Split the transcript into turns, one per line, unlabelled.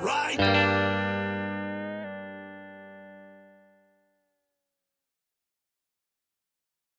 right.